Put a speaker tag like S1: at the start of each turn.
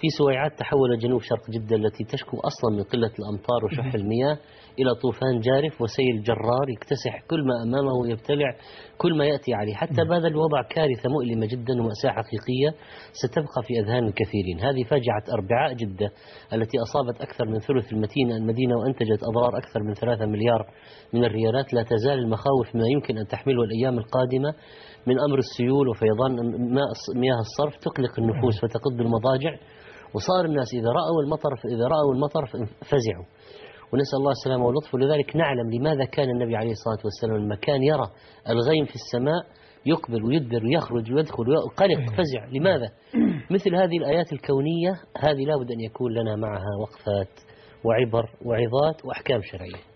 S1: في سويعات تحول جنوب شرق جدة التي تشكو أصلا من قلة الأمطار وشح المياه إلى طوفان جارف وسيل جرار يكتسح كل ما أمامه ويبتلع كل ما يأتي عليه. حتى بهذا الوضع كارثة مؤلمة جدا ومأساة حقيقية ستبقى في أذهان الكثيرين هذه فاجعة أربعاء جدة التي أصابت أكثر من ثلث المدينة المدينة وأنتجت أضرار أكثر من ثلاثة مليار من الريالات. لا تزال المخاوف ما يمكن أن تحمله الأيام القادمة من أمر السيول وفيضان مياه الصرف تقلق النفوس وتقض المضاجع. وصار الناس إذا رأوا المطر إذا رأوا المطر فزعوا ونسأل الله السلامة واللطف. ولذلك نعلم لماذا كان النبي عليه الصلاة والسلام لما كان يرى الغيم في السماء يقبل ويدبر ويخرج ويدخل وقلق فزع. لماذا؟ مثل هذه الآيات الكونية هذه لابد أن يكون لنا معها وقفات وعبر وعظات وأحكام شرعية.